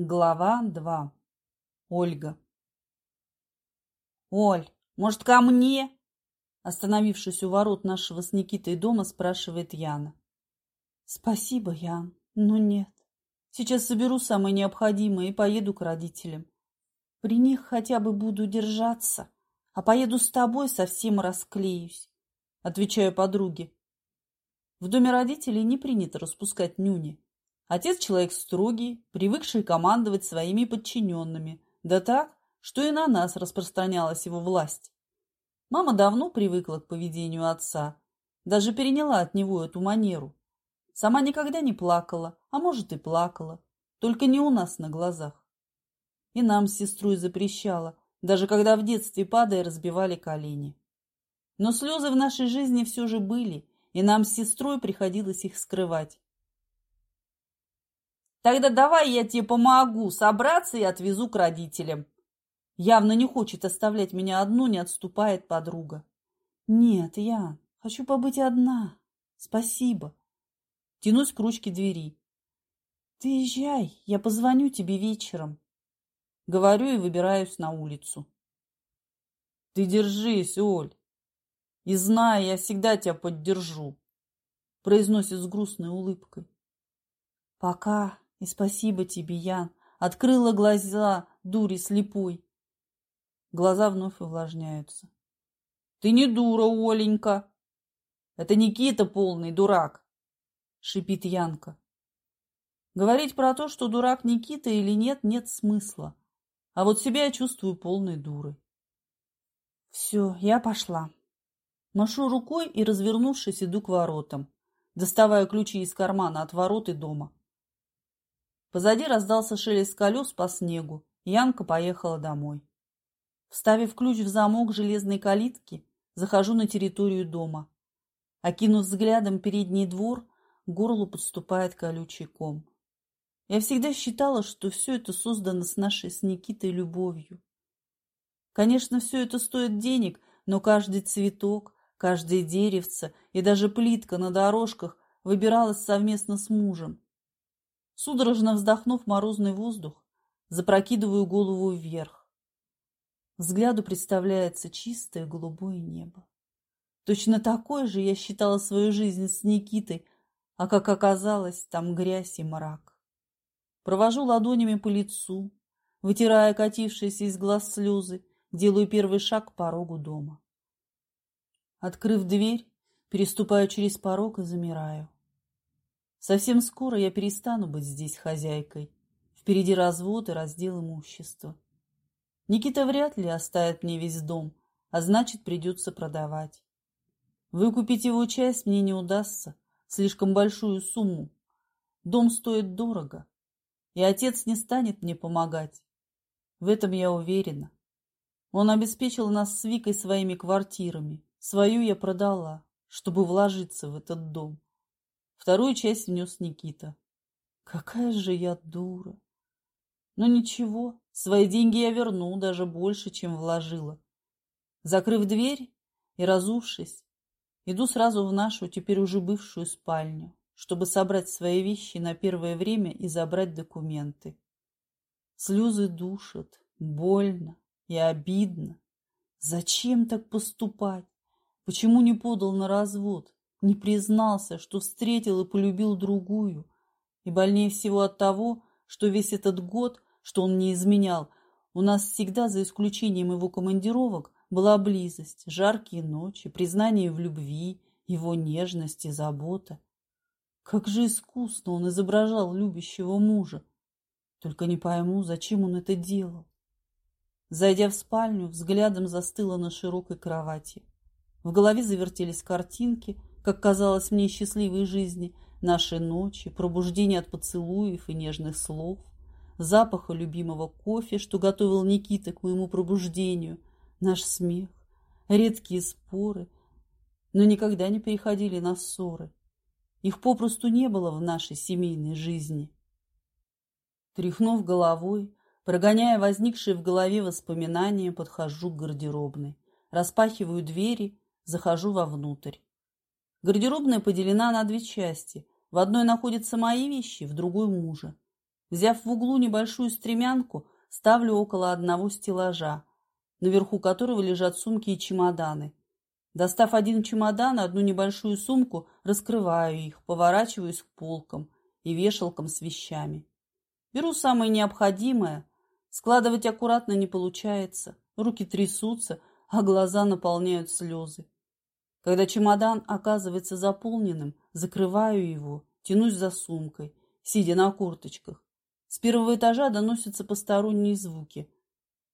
Глава 2. Ольга. «Оль, может, ко мне?» Остановившись у ворот нашего с Никитой дома, спрашивает Яна. «Спасибо, Ян, но нет. Сейчас соберу самое необходимое и поеду к родителям. При них хотя бы буду держаться, а поеду с тобой совсем расклеюсь», отвечаю подруге. В доме родителей не принято распускать нюни. Отец человек строгий, привыкший командовать своими подчиненными, да так, что и на нас распространялась его власть. Мама давно привыкла к поведению отца, даже переняла от него эту манеру. Сама никогда не плакала, а может и плакала, только не у нас на глазах. И нам с сестрой запрещала, даже когда в детстве падая разбивали колени. Но слезы в нашей жизни все же были, и нам с сестрой приходилось их скрывать. Тогда давай я тебе помогу собраться и отвезу к родителям. Явно не хочет оставлять меня одну, не отступает подруга. Нет, я хочу побыть одна. Спасибо. Тянусь к ручке двери. Ты езжай, я позвоню тебе вечером. Говорю и выбираюсь на улицу. Ты держись, Оль. И знай, я всегда тебя поддержу. Произносит с грустной улыбкой. Пока. И спасибо тебе, Ян. Открыла глаза, дури слепой. Глаза вновь увлажняются. Ты не дура, Оленька. Это Никита полный дурак, шипит Янка. Говорить про то, что дурак Никита или нет, нет смысла. А вот себя я чувствую полной дурой. Все, я пошла. Машу рукой и, развернувшись, иду к воротам, доставая ключи из кармана от ворот и дома. Позади раздался шелест колес по снегу, Янка поехала домой. Вставив ключ в замок железной калитки, захожу на территорию дома. Окинув взглядом передний двор, к горлу подступает колючий ком. Я всегда считала, что все это создано с нашей с Никитой любовью. Конечно, все это стоит денег, но каждый цветок, каждое деревце и даже плитка на дорожках выбиралась совместно с мужем. Судорожно вздохнув морозный воздух, запрокидываю голову вверх. Взгляду представляется чистое голубое небо. Точно такое же я считала свою жизнь с Никитой, а как оказалось, там грязь и мрак. Провожу ладонями по лицу, вытирая катившиеся из глаз слезы, делаю первый шаг к порогу дома. Открыв дверь, переступаю через порог и замираю. Совсем скоро я перестану быть здесь хозяйкой. Впереди развод и раздел имущества. Никита вряд ли оставит мне весь дом, а значит, придется продавать. Выкупить его часть мне не удастся, слишком большую сумму. Дом стоит дорого, и отец не станет мне помогать. В этом я уверена. Он обеспечил нас с Викой своими квартирами. Свою я продала, чтобы вложиться в этот дом. Вторую часть внес Никита. Какая же я дура. Но ничего, свои деньги я верну даже больше, чем вложила. Закрыв дверь и разувшись, иду сразу в нашу, теперь уже бывшую спальню, чтобы собрать свои вещи на первое время и забрать документы. Слезы душат, больно и обидно. Зачем так поступать? Почему не подал на развод? Не признался, что встретил и полюбил другую. И больнее всего от того, что весь этот год, что он не изменял, у нас всегда, за исключением его командировок, была близость, жаркие ночи, признание в любви, его нежность и забота. Как же искусно он изображал любящего мужа. Только не пойму, зачем он это делал. Зайдя в спальню, взглядом застыла на широкой кровати. В голове завертелись картинки – как казалось мне, счастливой жизни, наши ночи, пробуждение от поцелуев и нежных слов, запаха любимого кофе, что готовил Никита к моему пробуждению, наш смех, редкие споры, но никогда не переходили на ссоры. Их попросту не было в нашей семейной жизни. Тряхнув головой, прогоняя возникшие в голове воспоминания, подхожу к гардеробной, распахиваю двери, захожу вовнутрь. Гардеробная поделена на две части. В одной находятся мои вещи, в другой – мужа. Взяв в углу небольшую стремянку, ставлю около одного стеллажа, наверху которого лежат сумки и чемоданы. Достав один чемодан и одну небольшую сумку, раскрываю их, поворачиваюсь к полкам и вешалкам с вещами. Беру самое необходимое. Складывать аккуратно не получается. Руки трясутся, а глаза наполняют слезы. Когда чемодан оказывается заполненным, закрываю его, тянусь за сумкой, сидя на курточках. С первого этажа доносятся посторонние звуки,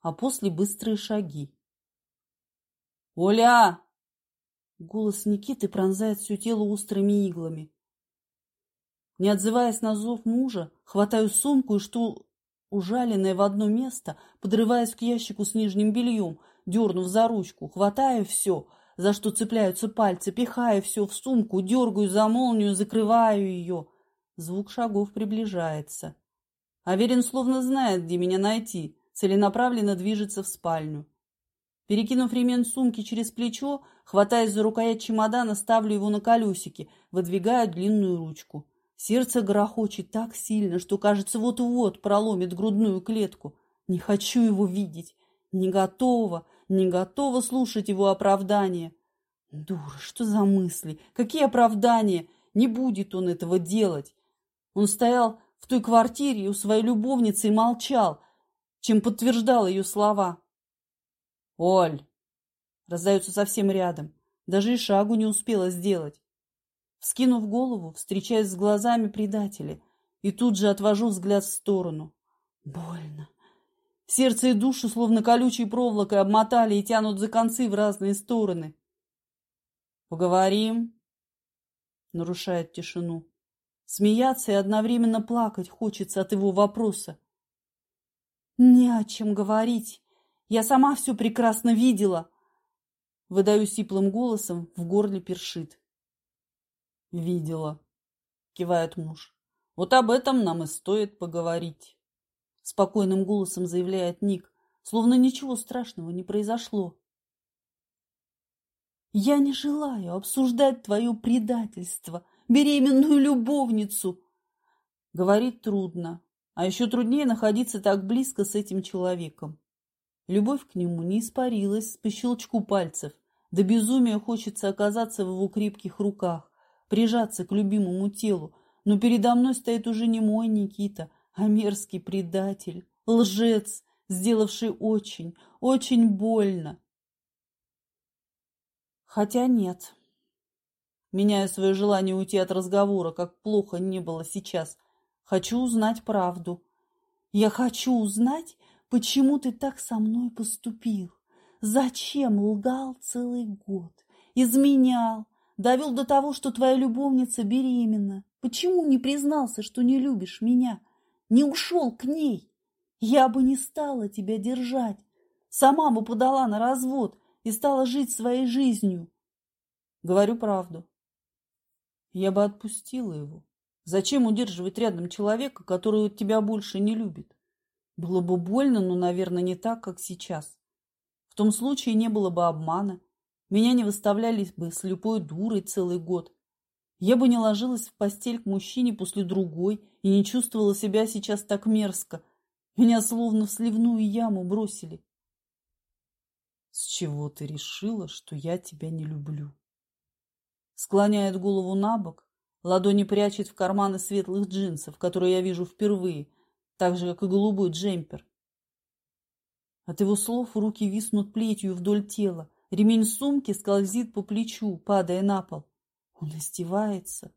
а после быстрые шаги. «Оля!» Голос Никиты пронзает все тело острыми иглами. Не отзываясь на зов мужа, хватаю сумку и что ужаленное в одно место, подрываясь к ящику с нижним бельем, дернув за ручку, хватаю все, за что цепляются пальцы, пихаю все в сумку, дергаю за молнию, закрываю ее. Звук шагов приближается. Аверин словно знает, где меня найти, целенаправленно движется в спальню. Перекинув ремень сумки через плечо, хватаясь за рукоять чемодана, ставлю его на колесики, выдвигаю длинную ручку. Сердце грохочет так сильно, что, кажется, вот-вот проломит грудную клетку. Не хочу его видеть. Не готова, не готова слушать его оправдания. Дура, что за мысли? Какие оправдания? Не будет он этого делать. Он стоял в той квартире у своей любовницы и молчал, чем подтверждал ее слова. «Оль!» Раздается совсем рядом. Даже и шагу не успела сделать. Вскинув голову, встречаясь с глазами предателя, и тут же отвожу взгляд в сторону. Больно. Сердце и душу словно колючей проволокой обмотали и тянут за концы в разные стороны. «Поговорим?» Нарушает тишину. Смеяться и одновременно плакать хочется от его вопроса. «Не о чем говорить. Я сама все прекрасно видела. Выдаю сиплым голосом, в горле першит. Видела, кивает муж. Вот об этом нам и стоит поговорить. Спокойным голосом заявляет Ник, словно ничего страшного не произошло. Я не желаю обсуждать твое предательство, беременную любовницу. Говорит трудно, а еще труднее находиться так близко с этим человеком. Любовь к нему не испарилась по щелчку пальцев. До безумия хочется оказаться в его крепких руках, прижаться к любимому телу. Но передо мной стоит уже не мой Никита, а мерзкий предатель, лжец, сделавший очень, очень больно. Хотя нет. Меняю свое желание уйти от разговора, как плохо не было сейчас. Хочу узнать правду. Я хочу узнать, Почему ты так со мной поступил? Зачем лгал целый год? Изменял, довел до того, что твоя любовница беременна. Почему не признался, что не любишь меня? Не ушел к ней? Я бы не стала тебя держать. Сама бы подала на развод и стала жить своей жизнью. Говорю правду. Я бы отпустила его. Зачем удерживать рядом человека, который тебя больше не любит? Было бы больно, но, наверное, не так, как сейчас. В том случае не было бы обмана. Меня не выставляли бы слепой дурой целый год. Я бы не ложилась в постель к мужчине после другой и не чувствовала себя сейчас так мерзко. Меня словно в сливную яму бросили. С чего ты решила, что я тебя не люблю? Склоняет голову на бок, ладони прячет в карманы светлых джинсов, которые я вижу впервые – так же, как и голубой джемпер. От его слов руки виснут плетью вдоль тела, ремень сумки скользит по плечу, падая на пол. Он издевается.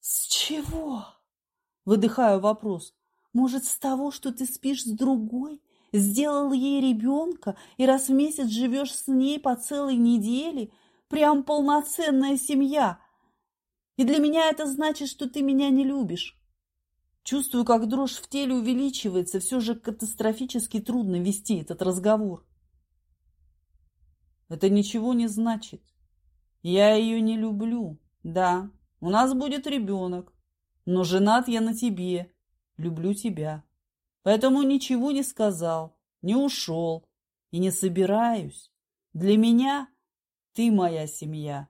«С чего?» — выдыхаю вопрос. «Может, с того, что ты спишь с другой, сделал ей ребенка и раз в месяц живешь с ней по целой неделе? Прям полноценная семья. И для меня это значит, что ты меня не любишь. Чувствую, как дрожь в теле увеличивается, все же катастрофически трудно вести этот разговор. Это ничего не значит. Я ее не люблю. Да, у нас будет ребенок. Но женат я на тебе. Люблю тебя. Поэтому ничего не сказал, не ушел и не собираюсь. Для меня ты моя семья,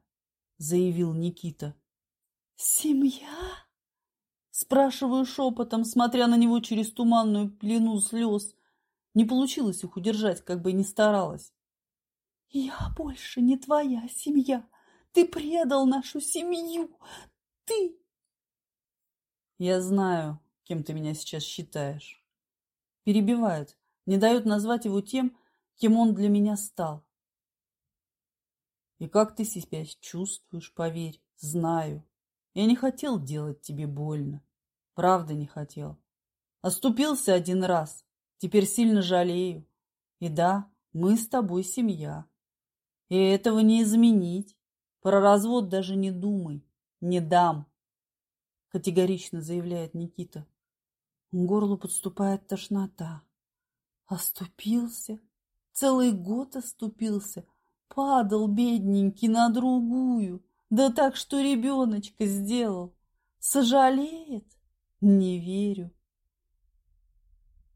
заявил Никита. Семья? Спрашиваю шепотом, смотря на него через туманную плену слез. Не получилось их удержать, как бы ни старалась. «Я больше не твоя семья. Ты предал нашу семью. Ты...» «Я знаю, кем ты меня сейчас считаешь». Перебивает, не дает назвать его тем, кем он для меня стал. И как ты себя чувствуешь, поверь, знаю. Я не хотел делать тебе больно. Правда не хотел. Оступился один раз. Теперь сильно жалею. И да, мы с тобой семья. И этого не изменить. Про развод даже не думай. Не дам. Категорично заявляет Никита. К горлу подступает тошнота. Оступился. Целый год оступился. Падал бедненький на другую. Да так, что ребеночка сделал. Сожалеет? Не верю.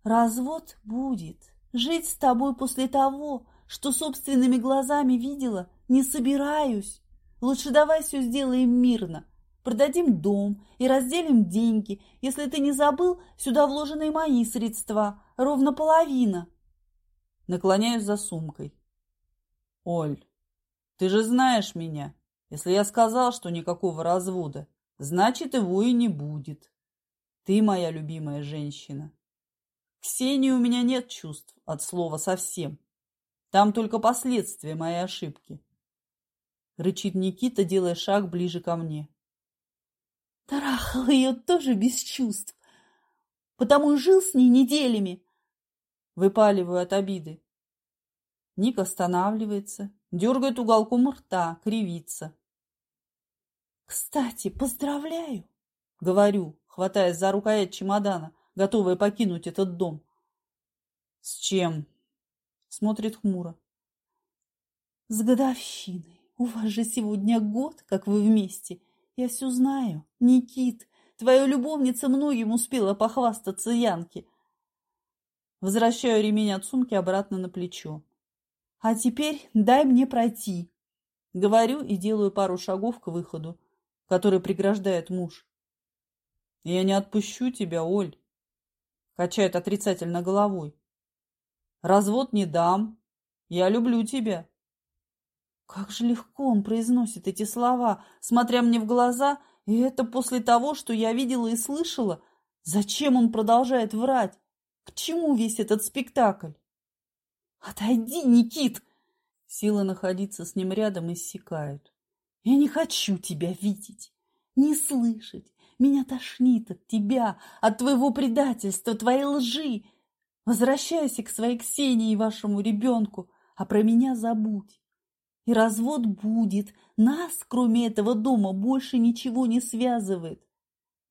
Развод будет. Жить с тобой после того, что собственными глазами видела, не собираюсь. Лучше давай все сделаем мирно. Продадим дом и разделим деньги. Если ты не забыл, сюда вложены мои средства. Ровно половина. Наклоняюсь за сумкой. Оль, ты же знаешь меня. Если я сказал, что никакого развода, значит, его и не будет. Ты моя любимая женщина. Ксении у меня нет чувств от слова совсем. Там только последствия моей ошибки. Рычит Никита, делая шаг ближе ко мне. Трахал ее тоже без чувств. Потому и жил с ней неделями. Выпаливаю от обиды. Ник останавливается, дергает уголком рта, кривится. «Кстати, поздравляю!» — говорю, хватаясь за рукоять чемодана, готовая покинуть этот дом. «С чем?» — смотрит хмуро. «С годовщиной. У вас же сегодня год, как вы вместе. Я все знаю. Никит, твоя любовница многим успела похвастаться Янке». Возвращаю ремень от сумки обратно на плечо. А теперь дай мне пройти. Говорю и делаю пару шагов к выходу, который преграждает муж. Я не отпущу тебя, Оль. Качает отрицательно головой. Развод не дам. Я люблю тебя. Как же легко он произносит эти слова, смотря мне в глаза, и это после того, что я видела и слышала. Зачем он продолжает врать? К чему весь этот спектакль? «Отойди, Никит!» Силы находиться с ним рядом иссякают. «Я не хочу тебя видеть, не слышать. Меня тошнит от тебя, от твоего предательства, твоей лжи. Возвращайся к своей Ксении и вашему ребенку, а про меня забудь. И развод будет. Нас, кроме этого дома, больше ничего не связывает.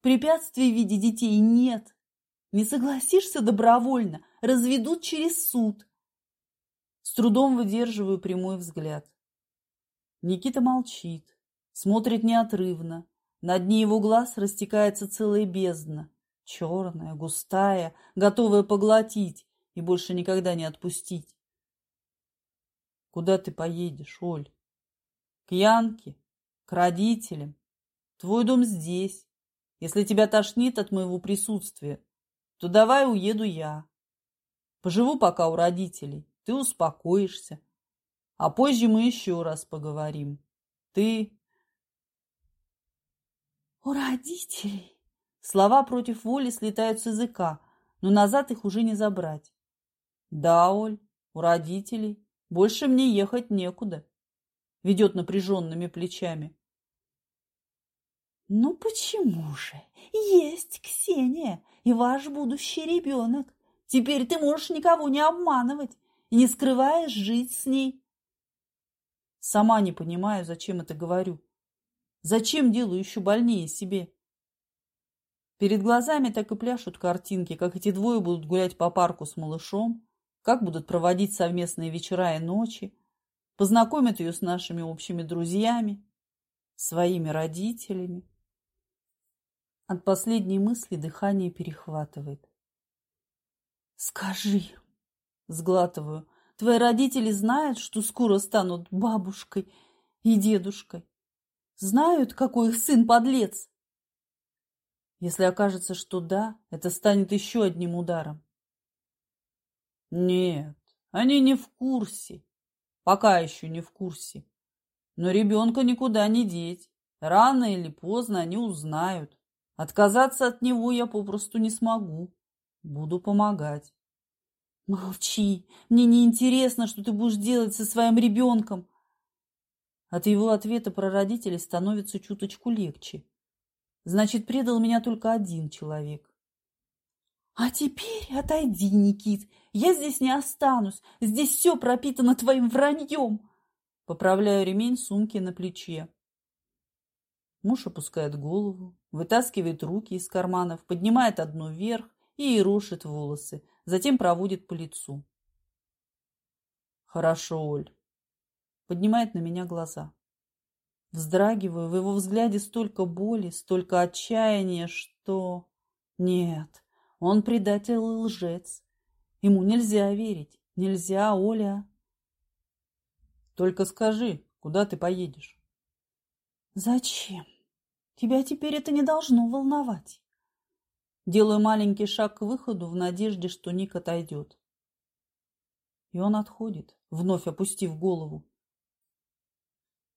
Препятствий в виде детей нет. Не согласишься добровольно, разведут через суд. С трудом выдерживаю прямой взгляд. Никита молчит, смотрит неотрывно. На дне его глаз растекается целая бездна, черная, густая, готовая поглотить и больше никогда не отпустить. Куда ты поедешь, Оль? К Янке? К родителям? Твой дом здесь. Если тебя тошнит от моего присутствия, то давай уеду я. Поживу пока у родителей ты успокоишься. А позже мы еще раз поговорим. Ты... У родителей. Слова против воли слетают с языка, но назад их уже не забрать. Да, Оль, у родителей. Больше мне ехать некуда. Ведет напряженными плечами. Ну почему же? Есть Ксения и ваш будущий ребенок. Теперь ты можешь никого не обманывать и не скрываешь жить с ней. Сама не понимаю, зачем это говорю. Зачем делаю еще больнее себе? Перед глазами так и пляшут картинки, как эти двое будут гулять по парку с малышом, как будут проводить совместные вечера и ночи, познакомят ее с нашими общими друзьями, своими родителями. От последней мысли дыхание перехватывает. «Скажи, Сглатываю. Твои родители знают, что скоро станут бабушкой и дедушкой. Знают, какой их сын подлец. Если окажется, что да, это станет еще одним ударом. Нет, они не в курсе. Пока еще не в курсе. Но ребенка никуда не деть. Рано или поздно они узнают. Отказаться от него я попросту не смогу. Буду помогать. Молчи. Мне не интересно, что ты будешь делать со своим ребенком. От его ответа про родителей становится чуточку легче. Значит, предал меня только один человек. А теперь отойди, Никит. Я здесь не останусь. Здесь все пропитано твоим враньем. Поправляю ремень сумки на плече. Муж опускает голову, вытаскивает руки из карманов, поднимает одну вверх и ерошит волосы, затем проводит по лицу. Хорошо, Оль. Поднимает на меня глаза. Вздрагиваю, в его взгляде столько боли, столько отчаяния, что... Нет, он предатель и лжец. Ему нельзя верить. Нельзя, Оля. Только скажи, куда ты поедешь? Зачем? Тебя теперь это не должно волновать. Делаю маленький шаг к выходу в надежде, что Ник отойдет. И он отходит, вновь опустив голову.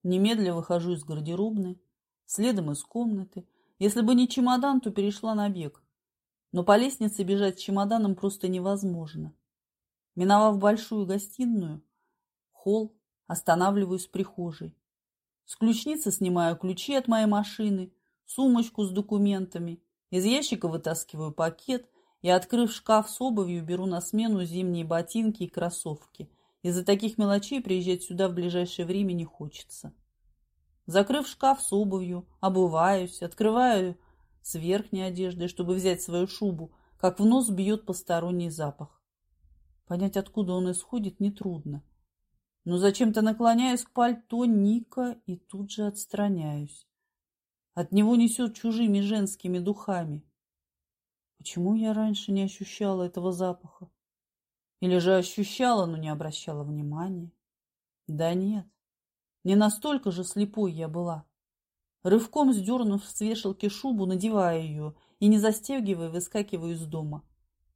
Немедля выхожу из гардеробной, следом из комнаты. Если бы не чемодан, то перешла на бег. Но по лестнице бежать с чемоданом просто невозможно. Миновав большую гостиную, холл, останавливаюсь в прихожей. С ключницы снимаю ключи от моей машины, сумочку с документами. Из ящика вытаскиваю пакет и, открыв шкаф с обувью, беру на смену зимние ботинки и кроссовки. Из-за таких мелочей приезжать сюда в ближайшее время не хочется. Закрыв шкаф с обувью, обуваюсь, открываю с верхней одеждой, чтобы взять свою шубу, как в нос бьет посторонний запах. Понять, откуда он исходит, нетрудно. Но зачем-то наклоняюсь к пальто Ника и тут же отстраняюсь. От него несет чужими женскими духами. Почему я раньше не ощущала этого запаха? Или же ощущала, но не обращала внимания? Да нет, не настолько же слепой я была. Рывком сдернув с вешалки шубу, надевая ее и, не застегивая, выскакиваю из дома.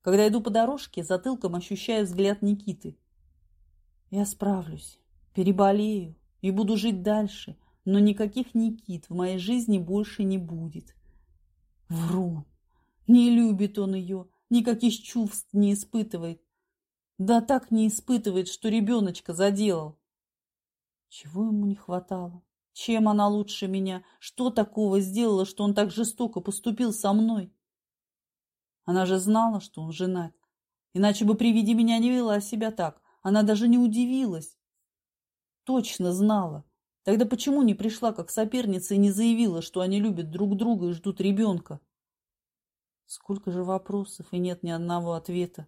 Когда иду по дорожке, затылком ощущаю взгляд Никиты. Я справлюсь, переболею и буду жить дальше, но никаких Никит в моей жизни больше не будет. Вру. Не любит он ее, никаких чувств не испытывает. Да так не испытывает, что ребеночка заделал. Чего ему не хватало? Чем она лучше меня? Что такого сделала, что он так жестоко поступил со мной? Она же знала, что он женат. Иначе бы при виде меня не вела себя так. Она даже не удивилась. Точно знала. Тогда почему не пришла как соперница и не заявила, что они любят друг друга и ждут ребенка? Сколько же вопросов, и нет ни одного ответа.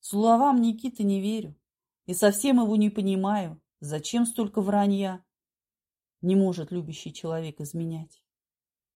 Словам Никиты не верю и совсем его не понимаю. Зачем столько вранья? Не может любящий человек изменять.